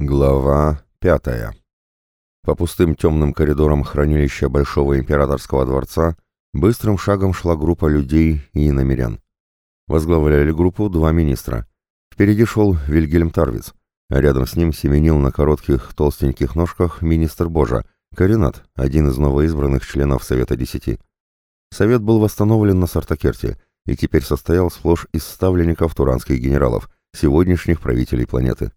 Глава пятая. По пустым темным коридорам хранилища Большого Императорского дворца быстрым шагом шла группа людей и иномерян. Возглавляли группу два министра. Впереди шел Вильгельм Тарвиц, а рядом с ним семенил на коротких толстеньких ножках министр Божа, Каринат, один из новоизбранных членов Совета Десяти. Совет был восстановлен на Сартакерте и теперь состоял сплошь из ставленников туранских генералов, сегодняшних правителей планеты.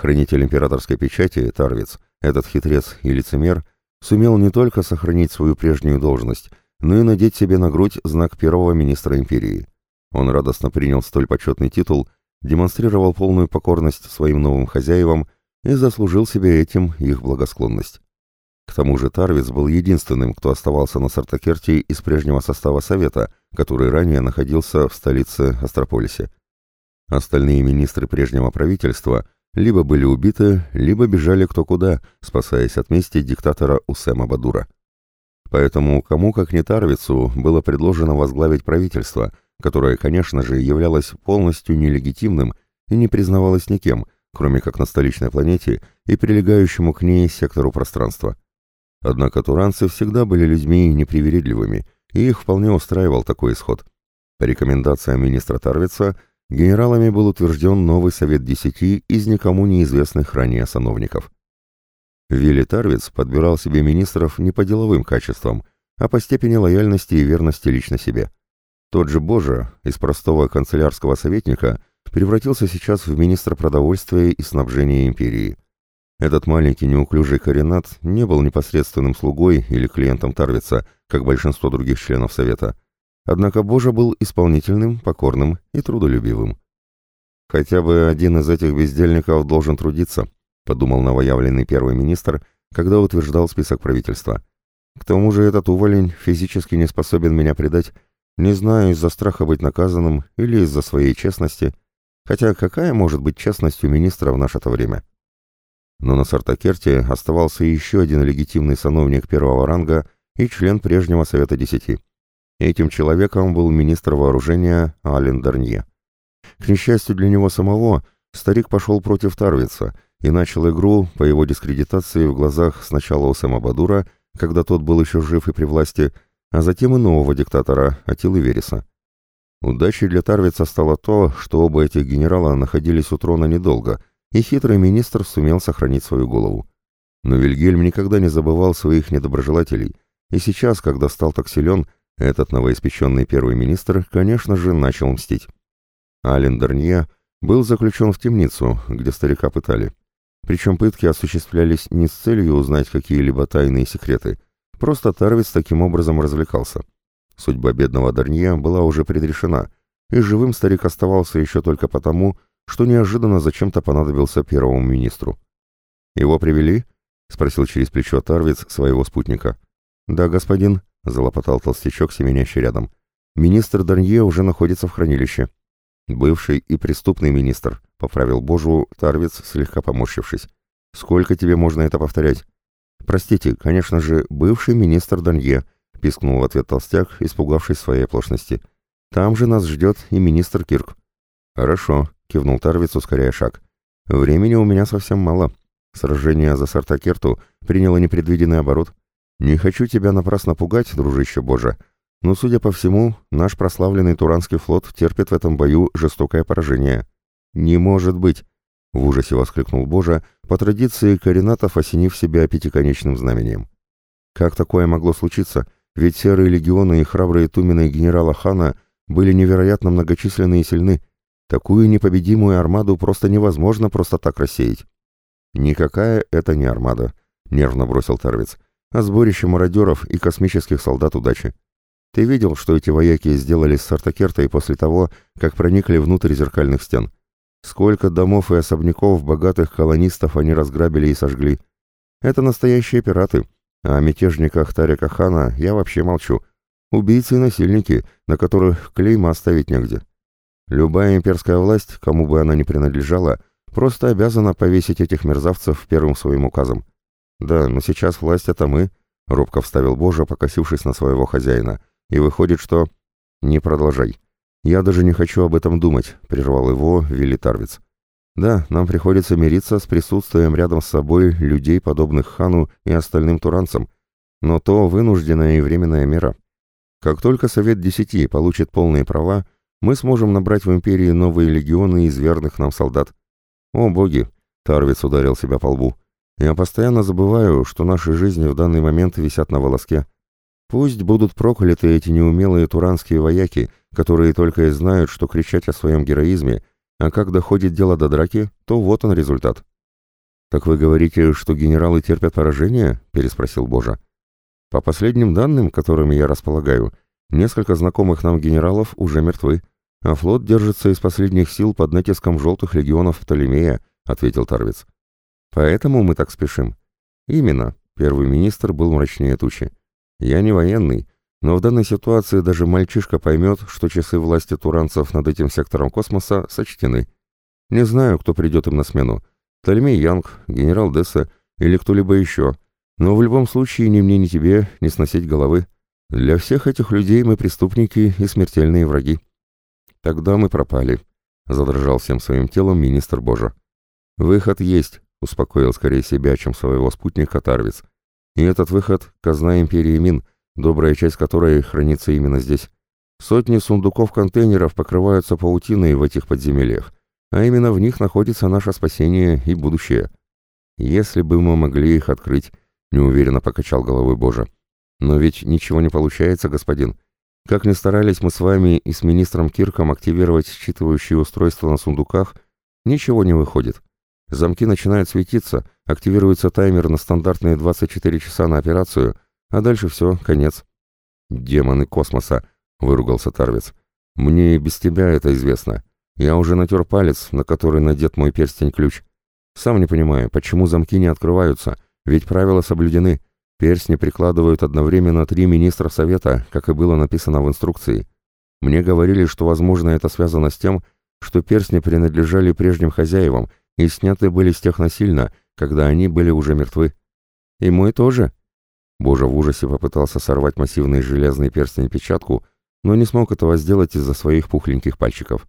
Хранитель императорской печати, Тарвиц, этот хитрец и лицемер, сумел не только сохранить свою прежнюю должность, но и надеть себе на грудь знак первого министра империи. Он радостно принял столь почетный титул, демонстрировал полную покорность своим новым хозяевам и заслужил себе этим их благосклонность. К тому же Тарвиц был единственным, кто оставался на Сартакерте из прежнего состава Совета, который ранее находился в столице Астрополисе. Остальные министры прежнего правительства – либо были убиты, либо бежали кто куда, спасаясь от мести диктатора Усема Бадура. Поэтому кому как не Тарвицу было предложено возглавить правительство, которое, конечно же, являлось полностью нелегитимным и не признавалось никем, кроме как на столичной планете и прилегающему к ней сектору пространства. Однако туранцы всегда были людьми непривередливыми, и их вполне устраивал такой исход. По рекомендациям министра Тарвица – генералами был утвержден новый Совет Десяти из никому неизвестных ранее сановников. Вилли Тарвиц подбирал себе министров не по деловым качествам, а по степени лояльности и верности лично себе. Тот же Божа из простого канцелярского советника превратился сейчас в министра продовольствия и снабжения империи. Этот маленький неуклюжий коренат не был непосредственным слугой или клиентом Тарвица, как большинство других членов Совета – Однако Божа был исполнительным, покорным и трудолюбивым. «Хотя бы один из этих бездельников должен трудиться», подумал новоявленный первый министр, когда утверждал список правительства. «К тому же этот уволень физически не способен меня предать, не знаю, из-за страха быть наказанным или из-за своей честности. Хотя какая может быть честность у министра в наше-то время?» Но на Сартакерте оставался еще один легитимный сановник первого ранга и член прежнего Совета Десяти. Этим человеком был министр вооружения Ален Дарнье. К несчастью для него самого, старик пошел против Тарвица и начал игру по его дискредитации в глазах сначала Усама Бадура, когда тот был еще жив и при власти, а затем и нового диктатора Атилы Вереса. Удачей для Тарвица стало то, что оба этих генерала находились у трона недолго, и хитрый министр сумел сохранить свою голову. Но Вильгельм никогда не забывал своих недоброжелателей, и сейчас, когда стал так силен, этот новоиспеченный первый министр, конечно же, начал мстить. Ален Дарнье был заключен в темницу, где старика пытали. Причем пытки осуществлялись не с целью узнать какие-либо тайные секреты, просто Тарвиц таким образом развлекался. Судьба бедного Дарнье была уже предрешена, и живым старик оставался еще только потому, что неожиданно зачем-то понадобился первому министру. «Его привели?» — спросил через плечо Тарвиц своего спутника. «Да, господин», — залопотал толстячок, семенящий рядом. «Министр Дарнье уже находится в хранилище». «Бывший и преступный министр», — поправил Божу Тарвиц, слегка поморщившись. «Сколько тебе можно это повторять?» «Простите, конечно же, бывший министр Данье», — пискнул в ответ толстяк, испугавшись своей оплошности. «Там же нас ждет и министр Кирк». «Хорошо», — кивнул Тарвиц, ускоряя шаг. «Времени у меня совсем мало. Сражение за Сартакерту приняло непредвиденный оборот. «Не хочу тебя напрасно пугать, дружище Боже, но, судя по всему, наш прославленный Туранский флот терпит в этом бою жестокое поражение». «Не может быть!» — в ужасе воскликнул Божа, по традиции Коренатов осенив себя пятиконечным знамением. «Как такое могло случиться? Ведь серые легионы и храбрые тумены генерала Хана были невероятно многочисленны и сильны. Такую непобедимую армаду просто невозможно просто так рассеять». «Никакая это не армада», — нервно бросил Тарвиц а сборище мародеров и космических солдат удачи. Ты видел, что эти вояки сделали с Сартакертой после того, как проникли внутрь зеркальных стен? Сколько домов и особняков богатых колонистов они разграбили и сожгли? Это настоящие пираты. А о мятежниках Тарика Хана я вообще молчу. Убийцы и насильники, на которых клейма оставить негде. Любая имперская власть, кому бы она ни принадлежала, просто обязана повесить этих мерзавцев первым своим указом. «Да, но сейчас власть это мы», — робко вставил Божа, покосившись на своего хозяина. «И выходит, что...» «Не продолжай. Я даже не хочу об этом думать», — прервал его Вилли Тарвиц. Да, нам приходится мириться с присутствием рядом с собой людей, подобных хану и остальным туранцам, но то вынужденная и временная мера. Как только Совет Десяти получит полные права, мы сможем набрать в Империи новые легионы из верных нам солдат. О боги! Тарвиц ударил себя по лбу. Я постоянно забываю, что наши жизни в данный момент висят на волоске. Пусть будут прокляты эти неумелые туранские вояки, которые только и знают, что кричать о своем героизме, а как доходит дело до драки, то вот он результат. «Так вы говорите, что генералы терпят поражение?» — переспросил Божа. «По последним данным, которыми я располагаю, несколько знакомых нам генералов уже мертвы, а флот держится из последних сил под натиском желтых легионов Птолемея», — ответил Тарвиц. «Поэтому мы так спешим». «Именно», — первый министр был мрачнее тучи. «Я не военный, но в данной ситуации даже мальчишка поймет, что часы власти туранцев над этим сектором космоса сочтены. Не знаю, кто придет им на смену. Тальмей Янг, генерал Десса или кто-либо еще. Но в любом случае ни мне, ни тебе не сносить головы. Для всех этих людей мы преступники и смертельные враги. Тогда мы пропали, — задрожал всем своим телом министр Божа. Выход есть, — успокоил скорее себя, чем своего спутника Тарвиц. И этот выход — казна империи Мин — добрая часть которой хранится именно здесь. Сотни сундуков-контейнеров покрываются паутиной в этих подземельях, а именно в них находится наше спасение и будущее. Если бы мы могли их открыть, неуверенно покачал головой Божа. Но ведь ничего не получается, господин. Как ни старались мы с вами и с министром Кирком активировать считывающие устройства на сундуках, ничего не выходит. Замки начинают светиться, активируется таймер на стандартные 24 часа на операцию — а дальше все, конец. «Демоны космоса!» — выругался Тарвиц. «Мне и без тебя это известно. Я уже натер палец, на который надет мой перстень-ключ. Сам не понимаю, почему замки не открываются, ведь правила соблюдены. Перстни прикладывают одновременно три министра совета, как и было написано в инструкции. Мне говорили, что, возможно, это связано с тем, что перстни принадлежали прежним хозяевам и сняты были с тех насильно, когда они были уже мертвы. И мой тоже, Божа в ужасе попытался сорвать массивный железный перстень-печатку, но не смог этого сделать из-за своих пухленьких пальчиков.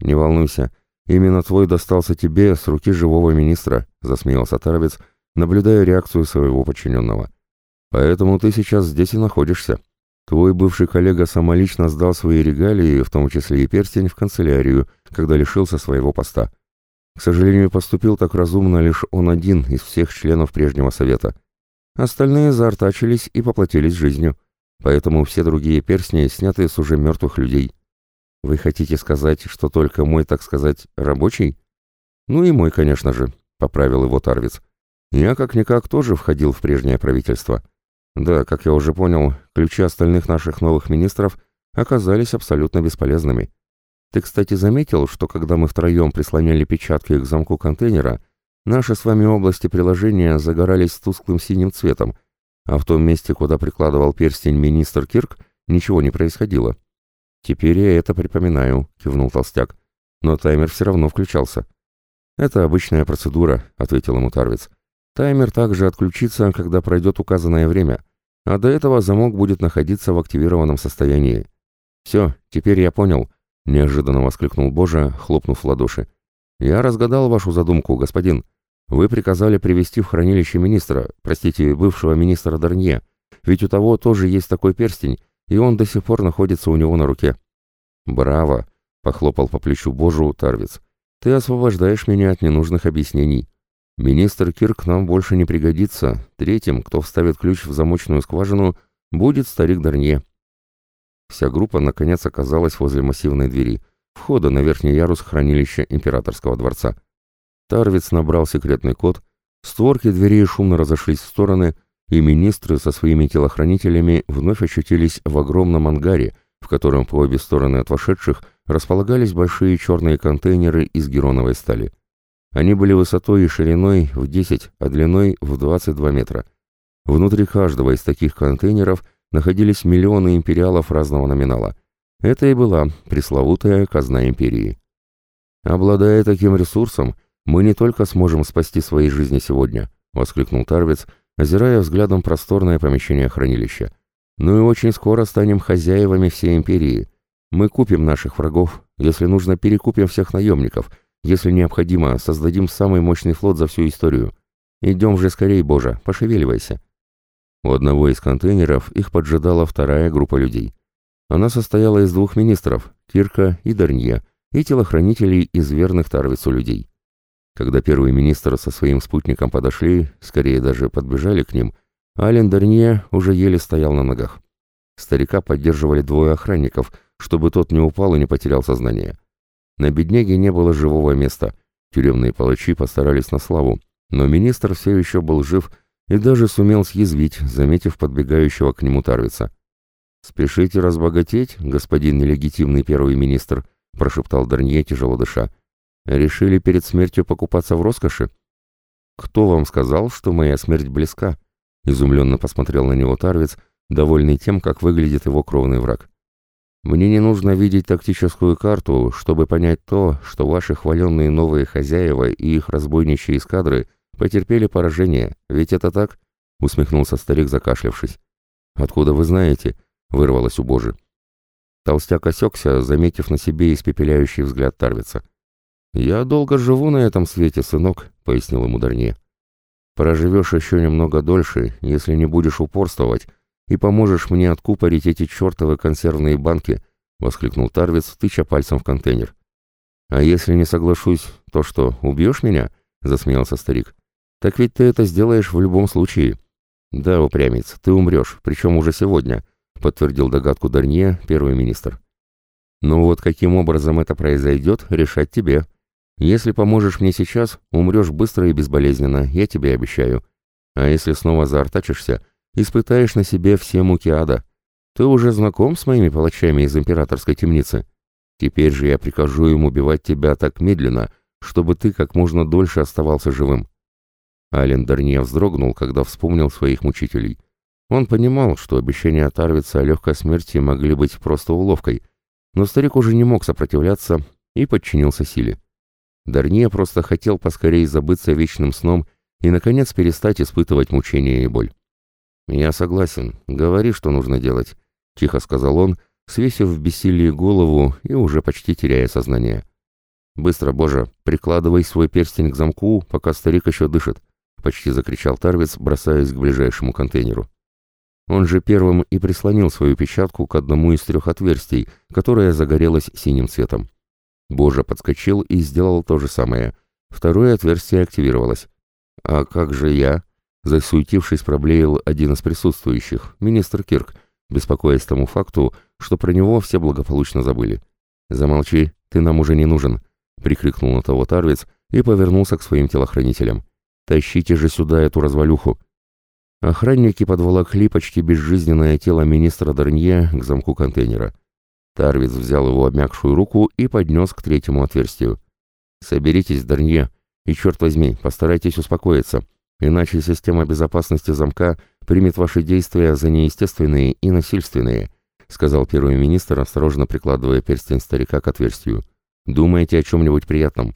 «Не волнуйся, именно твой достался тебе с руки живого министра», — засмеялся Таровец, наблюдая реакцию своего подчиненного. «Поэтому ты сейчас здесь и находишься. Твой бывший коллега самолично сдал свои регалии, в том числе и перстень, в канцелярию, когда лишился своего поста. К сожалению, поступил так разумно лишь он один из всех членов прежнего совета». Остальные заортачились и поплатились жизнью, поэтому все другие перстни сняты с уже мертвых людей. Вы хотите сказать, что только мой, так сказать, рабочий? Ну и мой, конечно же, поправил его Тарвиц. Я как-никак тоже входил в прежнее правительство. Да, как я уже понял, ключи остальных наших новых министров оказались абсолютно бесполезными. Ты, кстати, заметил, что когда мы втроем прислоняли печатки к замку контейнера, Наши с вами области приложения загорались тусклым синим цветом, а в том месте, куда прикладывал перстень министр Кирк, ничего не происходило. «Теперь я это припоминаю», — кивнул толстяк. «Но таймер все равно включался». «Это обычная процедура», — ответил ему Тарвиц. «Таймер также отключится, когда пройдет указанное время, а до этого замок будет находиться в активированном состоянии». «Все, теперь я понял», — неожиданно воскликнул Божа, хлопнув в ладоши. «Я разгадал вашу задумку, господин. Вы приказали привести в хранилище министра, простите, бывшего министра Дарнье, ведь у того тоже есть такой перстень, и он до сих пор находится у него на руке». «Браво!» — похлопал по плечу Божу Тарвиц. «Ты освобождаешь меня от ненужных объяснений. Министр Кирк нам больше не пригодится. Третьим, кто вставит ключ в замочную скважину, будет старик Дарнье». Вся группа, наконец, оказалась возле массивной двери, входа на верхний ярус хранилища императорского дворца. Тарвиц набрал секретный код, створки дверей шумно разошлись в стороны, и министры со своими телохранителями вновь очутились в огромном ангаре, в котором по обе стороны от вошедших располагались большие черные контейнеры из героновой стали. Они были высотой и шириной в 10, а длиной в 22 метра. Внутри каждого из таких контейнеров находились миллионы империалов разного номинала. Это и была пресловутая казна империи. Обладая таким ресурсом, «Мы не только сможем спасти свои жизни сегодня», — воскликнул Тарвиц, озирая взглядом просторное помещение хранилища, «но и очень скоро станем хозяевами всей империи. Мы купим наших врагов, если нужно, перекупим всех наемников, Если необходимо, создадим самый мощный флот за всю историю. Идем же скорее, Боже, пошевеливайся». У одного из контейнеров их поджидала вторая группа людей. Она состояла из двух министров, Кирка и Дарнье, и телохранителей из верных Тарвицу людей. Когда первый министр со своим спутником подошли, скорее даже подбежали к ним, Ален Дарнье уже еле стоял на ногах. Старика поддерживали двое охранников, чтобы тот не упал и не потерял сознание. На бедняге не было живого места. Тюремные палачи постарались на славу, но министр все еще был жив и даже сумел съязвить, заметив подбегающего к нему Тарвица. «Спешите разбогатеть, господин нелегитимный первый министр», — прошептал Дарнье, тяжело дыша. «Решили перед смертью покупаться в роскоши?» «Кто вам сказал, что моя смерть близка?» — изумленно посмотрел на него Тарвиц, довольный тем, как выглядит его кровный враг. «Мне не нужно видеть тактическую карту, чтобы понять то, что ваши хваленные новые хозяева и их разбойничьи эскадры потерпели поражение, ведь это так?» — усмехнулся старик, закашлявшись. «Откуда вы знаете?» — вырвалось у Божи. Толстяк осекся, заметив на себе испепеляющий взгляд Тарвица. «Я долго живу на этом свете, сынок», — пояснил ему Дарне. «Проживешь еще немного дольше, если не будешь упорствовать, и поможешь мне откупорить эти чертовы консервные банки», — воскликнул Тарвиц, тыча пальцем в контейнер. «А если не соглашусь, то что, убьешь меня?» — засмеялся старик. «Так ведь ты это сделаешь в любом случае». «Да, упрямец, ты умрешь, причем уже сегодня», — подтвердил догадку Дарнье, первый министр. «Ну вот каким образом это произойдет, решать тебе. Если поможешь мне сейчас, умрешь быстро и безболезненно, я тебе обещаю. А если снова заортачишься, испытаешь на себе все муки ада. Ты уже знаком с моими палачами из императорской темницы? Теперь же я прикажу им убивать тебя так медленно, чтобы ты как можно дольше оставался живым». Ален Дарнье вздрогнул, когда вспомнил своих мучителей. Он понимал, что обещания Тарвица о легкой смерти могли быть просто уловкой, но старик уже не мог сопротивляться и подчинился силе. Дарнье просто хотел поскорее забыться вечным сном и, наконец, перестать испытывать мучения и боль. «Я согласен. Говори, что нужно делать», — тихо сказал он, свесив в бессилии голову и уже почти теряя сознание. «Быстро, Боже, прикладывай свой перстень к замку, пока старик еще дышит», — почти закричал Тарвиц, бросаясь к ближайшему контейнеру. Он же первым и прислонил свою печатку к одному из трех отверстий, которое загорелось синим цветом. Божа подскочил и сделал то же самое. Второе отверстие активировалось. «А как же я?» Засуетившись, проблеял один из присутствующих, министр Кирк, беспокоясь тому факту, что про него все благополучно забыли. «Замолчи, ты нам уже не нужен», — прикрикнул на того Тарвиц и повернулся к своим телохранителям. «Тащите же сюда эту развалюху!» Охранники подволокли почти безжизненное тело министра Дарнье к замку контейнера. Тарвиц взял его обмякшую руку и поднес к третьему отверстию. «Соберитесь, Дарнье, и, черт возьми, постарайтесь успокоиться, иначе система безопасности замка примет ваши действия за неестественные и насильственные», сказал первый министр, осторожно прикладывая перстень старика к отверстию. «Думаете о чем-нибудь приятном?»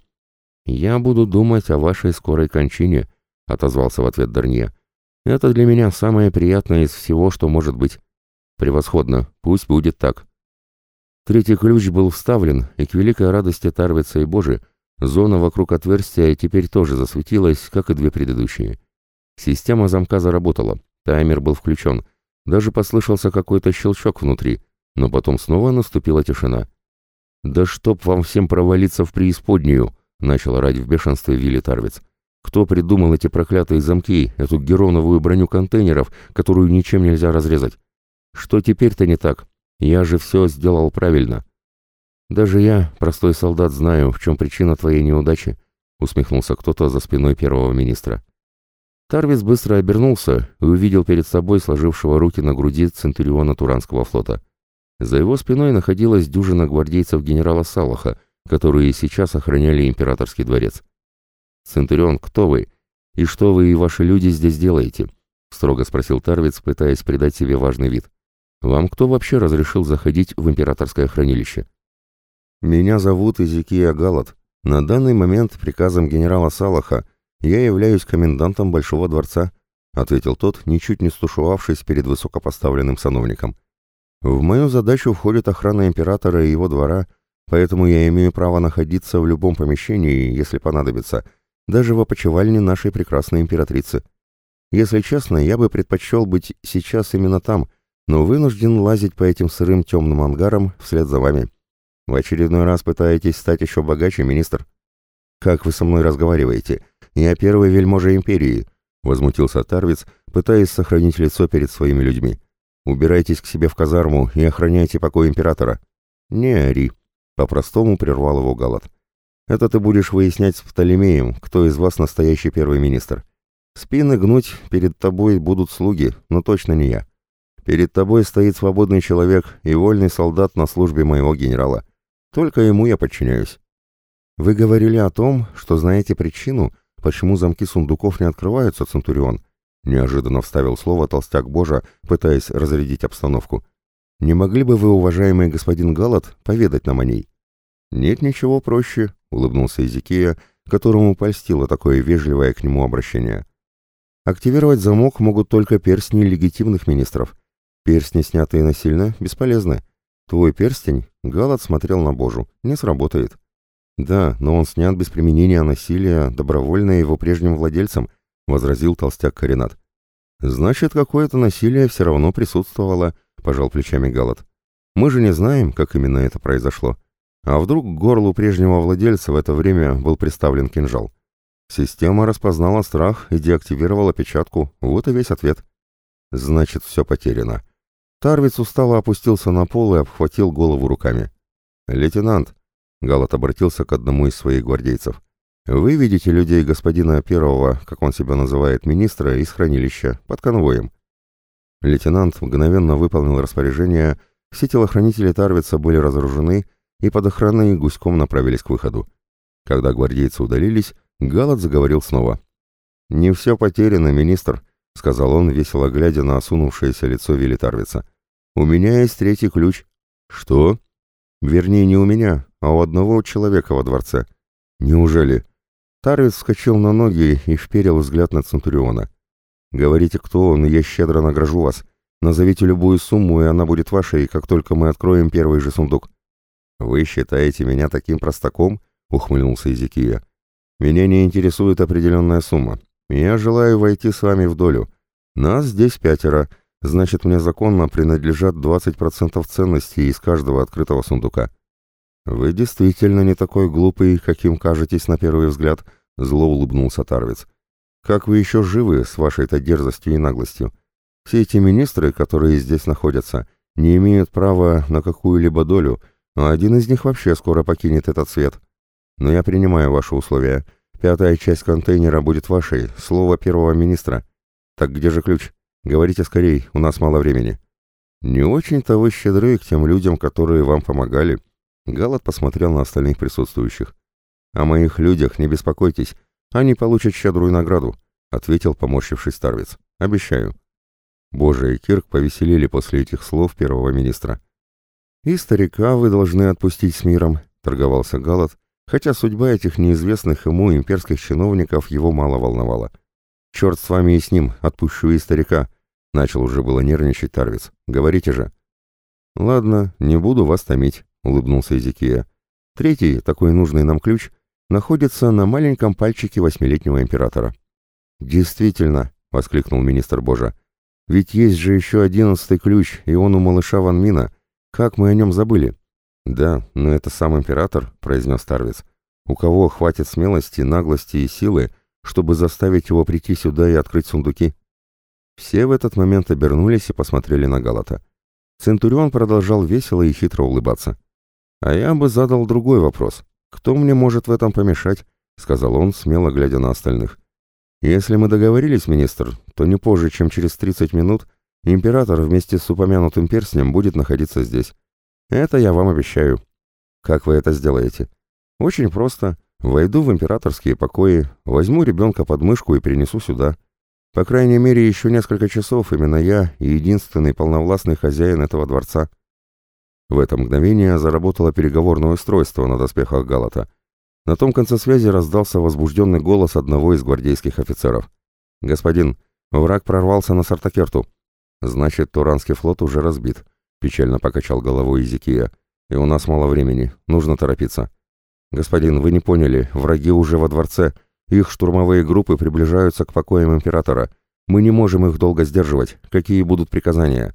«Я буду думать о вашей скорой кончине», — отозвался в ответ Дарнье. Это для меня самое приятное из всего, что может быть. Превосходно, пусть будет так. Третий ключ был вставлен, и к великой радости Тарвица и Божи зона вокруг отверстия теперь тоже засветилась, как и две предыдущие. Система замка заработала, таймер был включен, даже послышался какой-то щелчок внутри, но потом снова наступила тишина. «Да чтоб вам всем провалиться в преисподнюю!» — начал орать в бешенстве Вилли Тарвиц. Кто придумал эти проклятые замки, эту героновую броню контейнеров, которую ничем нельзя разрезать? Что теперь-то не так? Я же все сделал правильно. Даже я, простой солдат, знаю, в чем причина твоей неудачи, усмехнулся кто-то за спиной первого министра. Тарвис быстро обернулся и увидел перед собой сложившего руки на груди Центуриона Туранского флота. За его спиной находилась дюжина гвардейцев генерала Салаха, которые сейчас охраняли императорский дворец. «Центурион, кто вы? И что вы и ваши люди здесь делаете?» — строго спросил Тарвиц, пытаясь придать себе важный вид. «Вам кто вообще разрешил заходить в императорское хранилище?» «Меня зовут Изикия Галат. На данный момент приказом генерала Салаха я являюсь комендантом Большого дворца», — ответил тот, ничуть не стушевавшись перед высокопоставленным сановником. «В мою задачу входит охрана императора и его двора, поэтому я имею право находиться в любом помещении, если понадобится, даже в опочивальне нашей прекрасной императрицы. Если честно, я бы предпочел быть сейчас именно там, но вынужден лазить по этим сырым темным ангарам вслед за вами. В очередной раз пытаетесь стать еще богаче, министр? Как вы со мной разговариваете? Я первый вельможа империи, — возмутился Тарвиц, пытаясь сохранить лицо перед своими людьми. «Убирайтесь к себе в казарму и охраняйте покой императора». «Не ори», — по-простому прервал его Галат. «Это ты будешь выяснять с Птолемеем, кто из вас настоящий первый министр. Спины гнуть перед тобой будут слуги, но точно не я. Перед тобой стоит свободный человек и вольный солдат на службе моего генерала. Только ему я подчиняюсь. Вы говорили о том, что знаете причину, почему замки сундуков не открываются, Центурион. Неожиданно вставил слово толстяк Божа, пытаясь разрядить обстановку. Не могли бы вы, уважаемый господин Галат, поведать нам о ней? Нет ничего проще, улыбнулся Изикия, которому польстило такое вежливое к нему обращение. Активировать замок могут только перстни легитимных министров. Перстни, снятые насильно, бесполезны. Твой перстень, Галат смотрел на Божу, не сработает. Да, но он снят без применения насилия, добровольно его прежним владельцам, возразил толстяк Каринат. Значит, какое-то насилие все равно присутствовало, пожал плечами Галат. Мы же не знаем, как именно это произошло. А вдруг к горлу прежнего владельца в это время был приставлен кинжал? Система распознала страх и деактивировала печатку. Вот и весь ответ. Значит, все потеряно. Тарвиц устало опустился на пол и обхватил голову руками. «Лейтенант», — Галат обратился к одному из своих гвардейцев, — «вы видите людей господина первого, как он себя называет, министра, из хранилища, под конвоем». Лейтенант мгновенно выполнил распоряжение, все телохранители Тарвица были разоружены и под охраной гуськом направились к выходу. Когда гвардейцы удалились, Галат заговорил снова. «Не все потеряно, министр», — сказал он, весело глядя на осунувшееся лицо Вилли Тарвица. «У меня есть третий ключ». «Что?» «Вернее, не у меня, а у одного человека во дворце». «Неужели?» Тарвиц вскочил на ноги и вперил взгляд на Центуриона. «Говорите, кто он, и я щедро награжу вас. Назовите любую сумму, и она будет вашей, как только мы откроем первый же сундук». «Вы считаете меня таким простаком?» — ухмыльнулся Изикия. «Меня не интересует определенная сумма. Я желаю войти с вами в долю. Нас здесь пятеро, значит, мне законно принадлежат 20% ценностей из каждого открытого сундука. Вы действительно не такой глупый, каким кажетесь на первый взгляд, зло улыбнулся Тарвиц. Как вы еще живы с вашей-то дерзостью и наглостью? Все эти министры, которые здесь находятся, не имеют права на какую-либо долю, а один из них вообще скоро покинет этот свет. Но я принимаю ваши условия. Пятая часть контейнера будет вашей, слово первого министра. Так где же ключ? Говорите скорей, у нас мало времени. Не очень-то вы щедры к тем людям, которые вам помогали. Галат посмотрел на остальных присутствующих. О моих людях не беспокойтесь, они получат щедрую награду, ответил поморщившись Старвиц. Обещаю. Боже и Кирк повеселели после этих слов первого министра. «И старика вы должны отпустить с миром», — торговался Галат, хотя судьба этих неизвестных ему имперских чиновников его мало волновала. «Черт с вами и с ним, отпущу и старика», — начал уже было нервничать Тарвиц. «Говорите же». «Ладно, не буду вас томить», — улыбнулся Эзекия. «Третий, такой нужный нам ключ, находится на маленьком пальчике восьмилетнего императора». «Действительно», — воскликнул министр Божа, — «ведь есть же еще одиннадцатый ключ, и он у малыша Ван Мина. Как мы о нем забыли?» «Да, но это сам император», — произнес Тарвиц. «У кого хватит смелости, наглости и силы, чтобы заставить его прийти сюда и открыть сундуки?» Все в этот момент обернулись и посмотрели на Галата. Центурион продолжал весело и хитро улыбаться. «А я бы задал другой вопрос. Кто мне может в этом помешать?» — сказал он, смело глядя на остальных. «Если мы договорились, министр, то не позже, чем через 30 минут, император вместе с упомянутым перстнем будет находиться здесь. Это я вам обещаю. Как вы это сделаете? Очень просто. Войду в императорские покои, возьму ребенка под мышку и принесу сюда. По крайней мере, еще несколько часов именно я и единственный полновластный хозяин этого дворца. В это мгновение заработало переговорное устройство на доспехах Галата. На том конце связи раздался возбужденный голос одного из гвардейских офицеров. «Господин, враг прорвался на Сартакерту. Значит, Туранский флот уже разбит. Печально покачал головой Изикия. и у нас мало времени, нужно торопиться. Господин, вы не поняли, враги уже во дворце, их штурмовые группы приближаются к покоям императора. Мы не можем их долго сдерживать. Какие будут приказания?»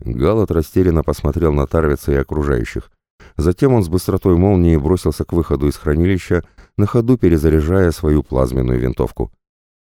Галат растерянно посмотрел на Тарвица и окружающих. Затем он с быстротой молнии бросился к выходу из хранилища, на ходу перезаряжая свою плазменную винтовку.